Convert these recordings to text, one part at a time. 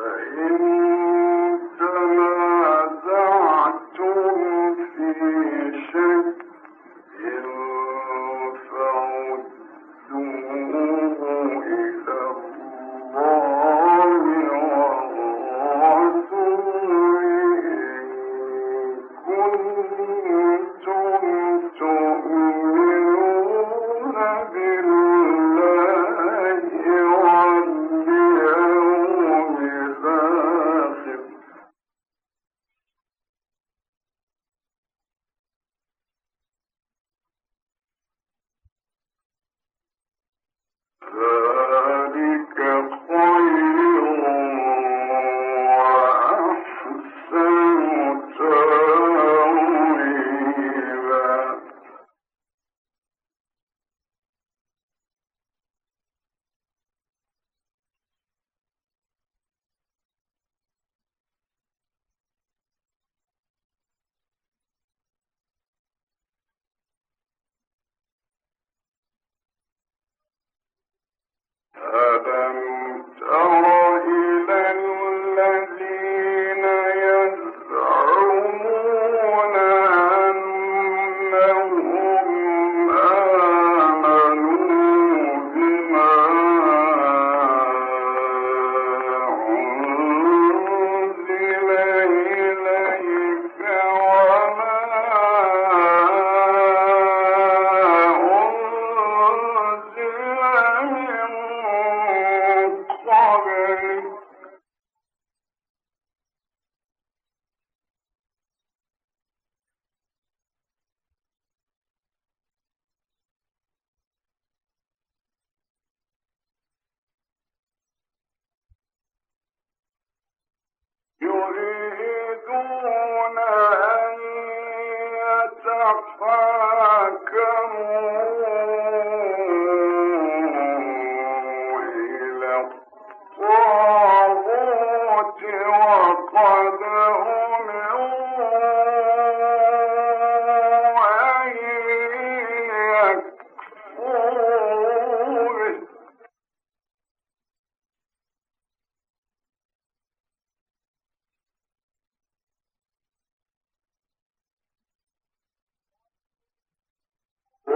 فإن ألم تر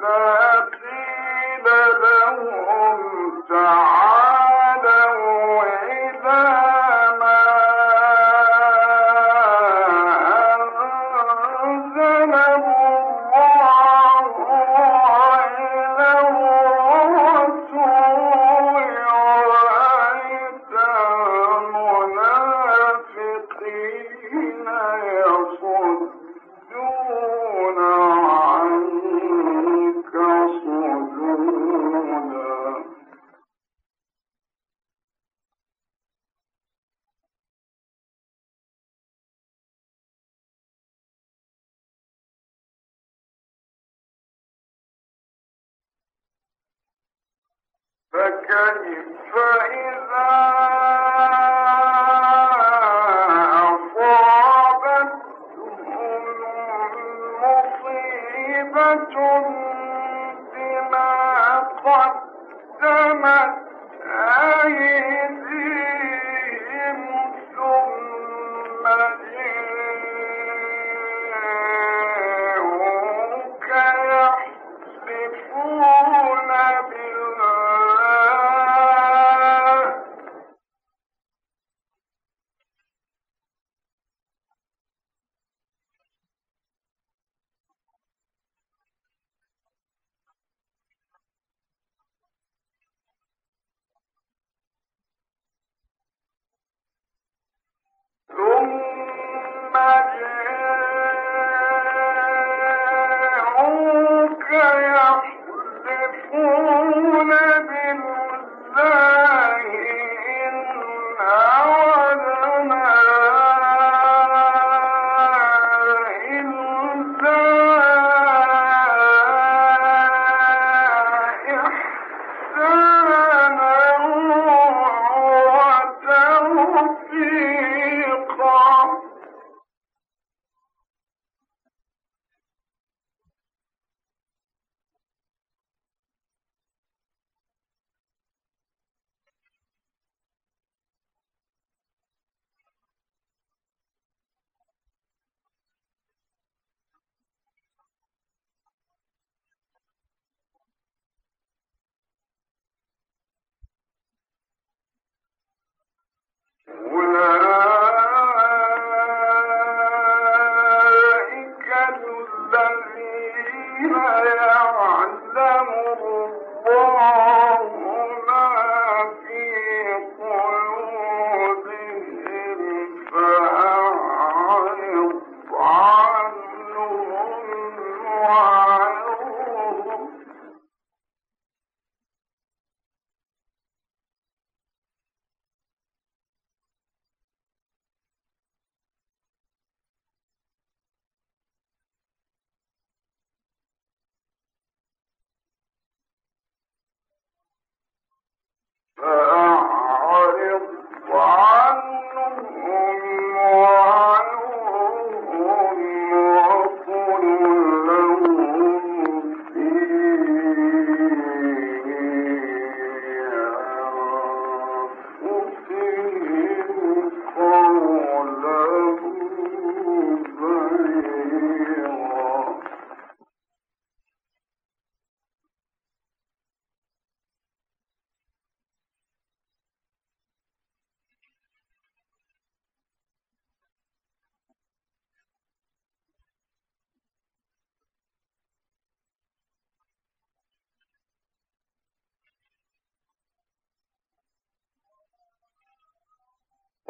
قيل فكيف إذا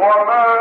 وما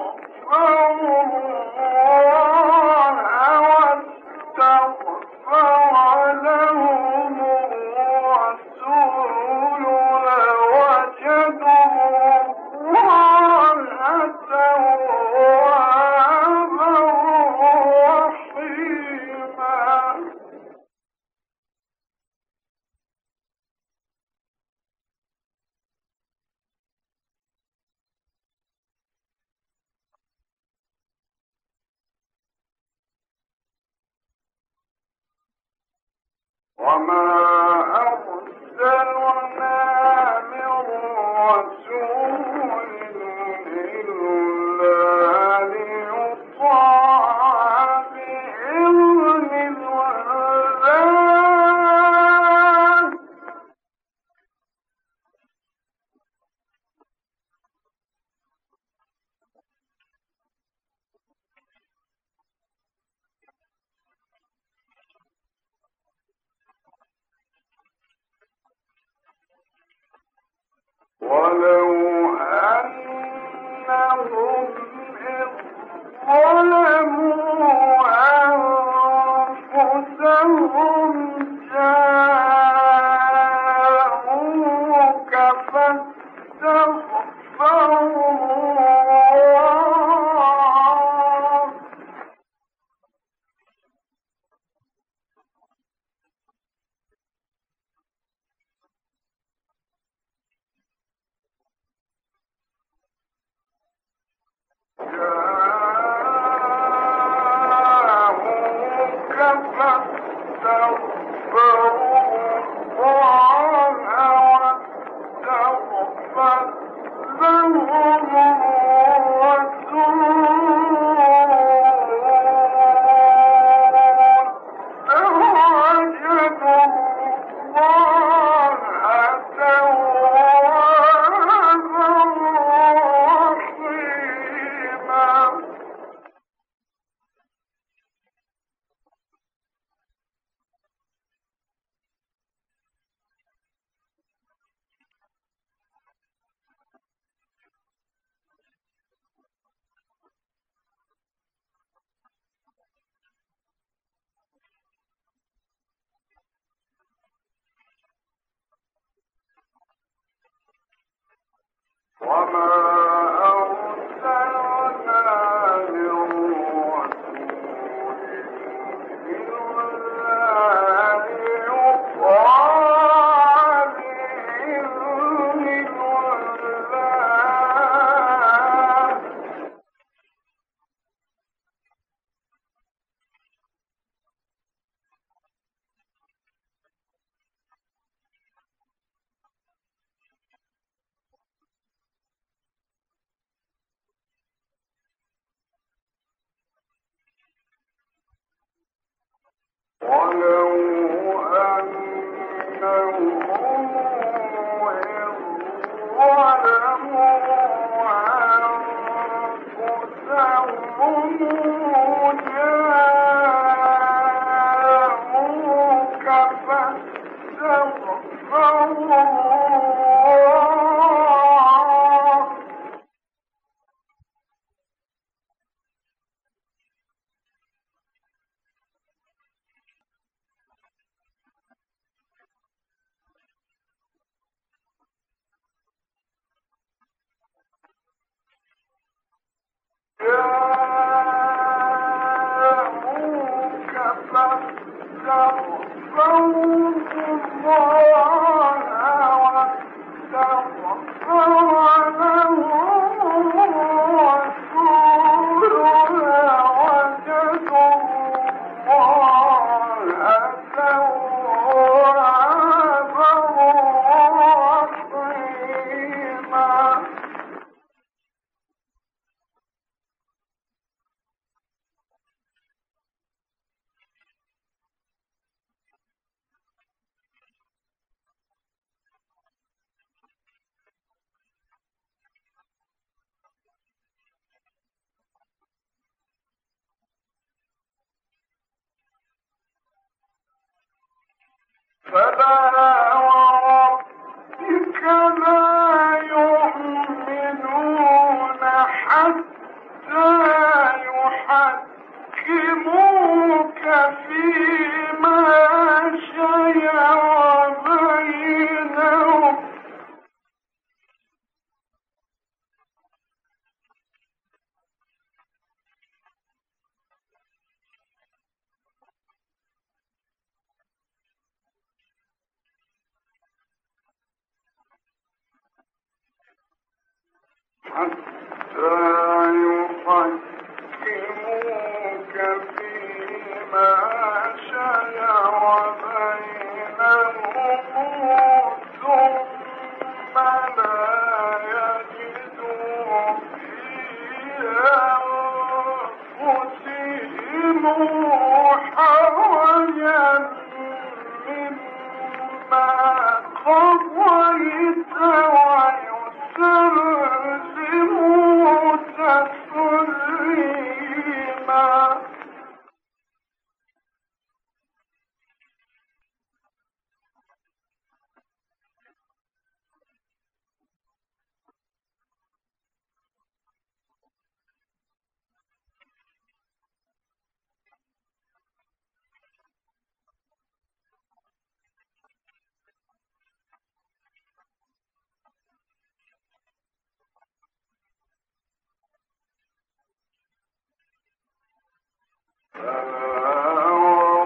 Bye-bye.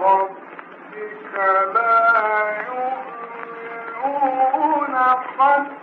فوربك لا يؤمنون حتى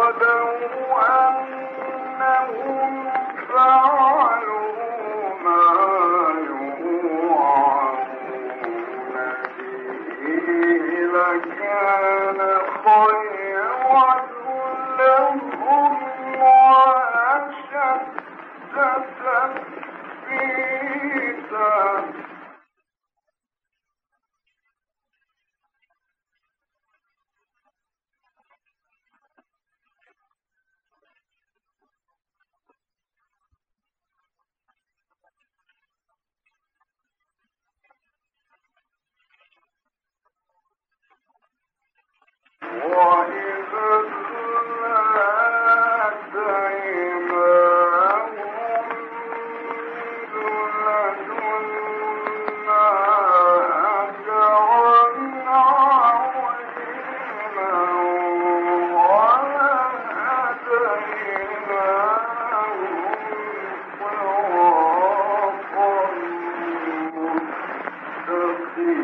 ومن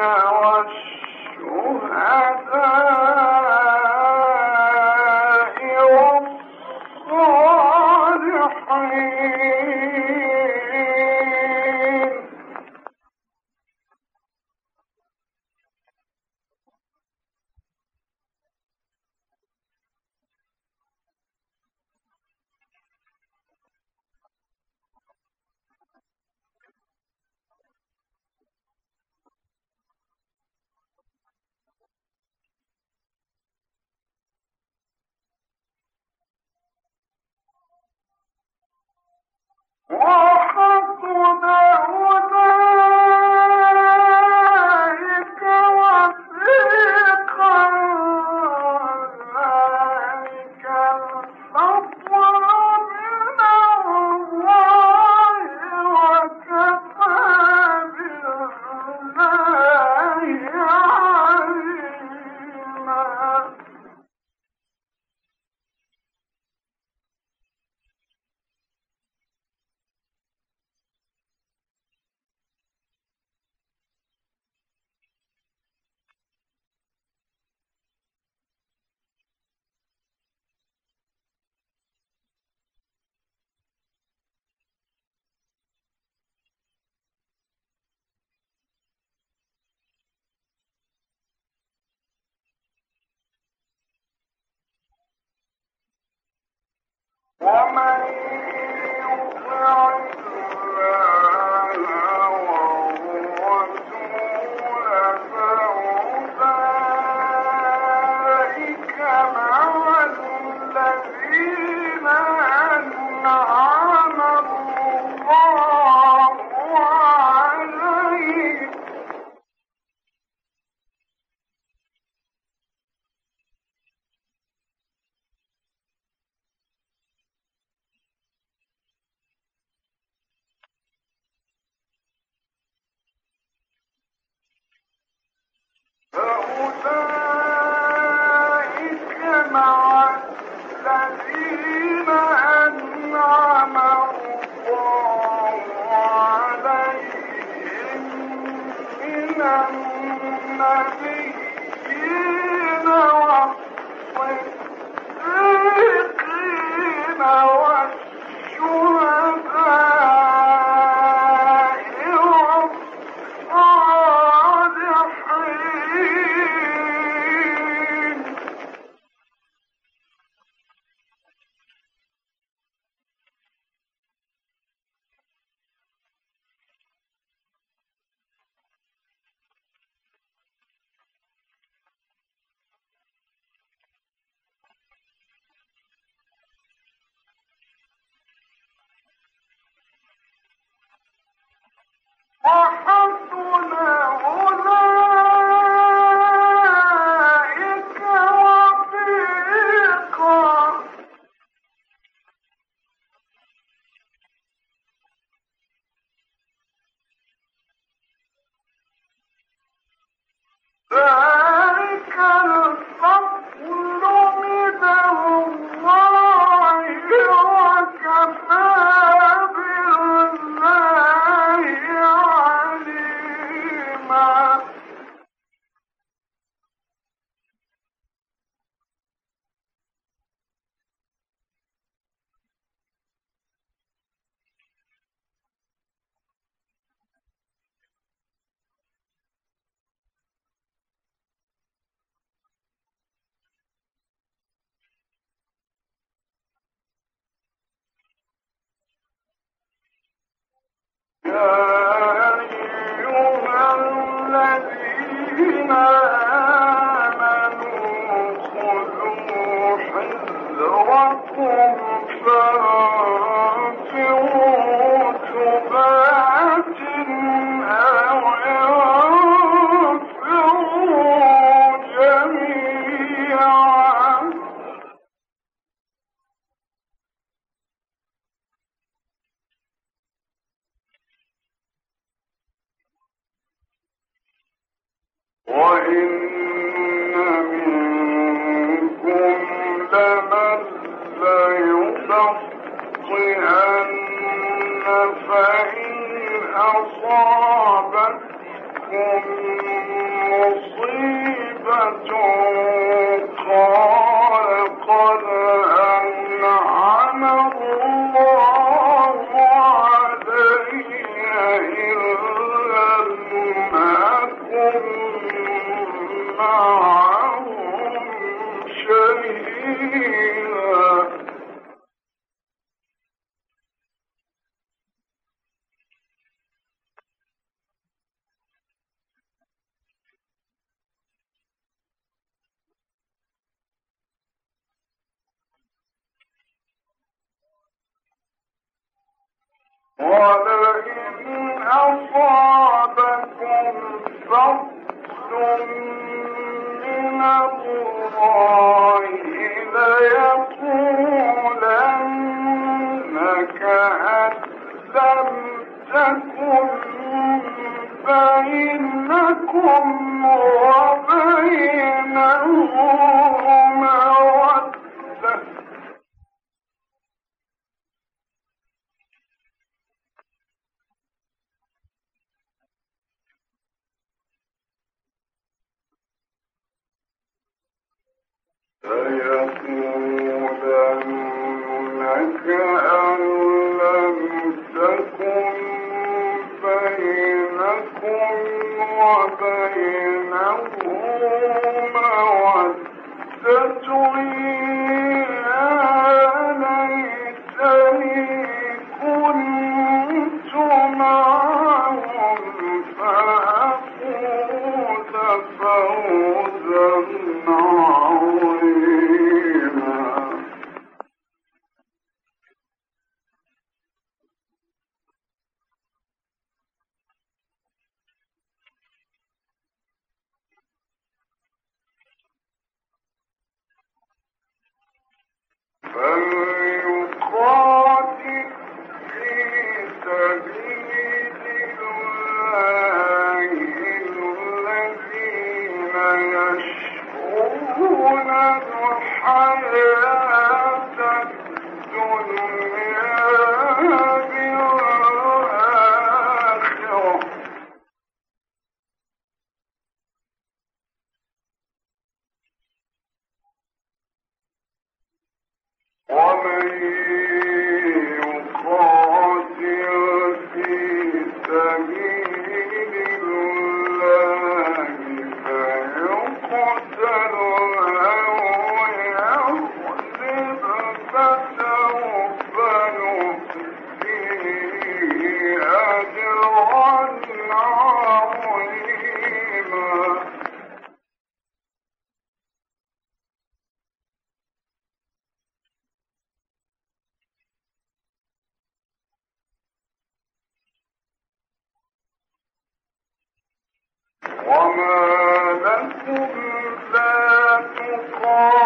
والشهداء Whoa! ومن يطع Hallelujah. ولئن أصابكم فضل من الله بينكم وبينه الذين يقولون ربنا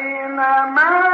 بين من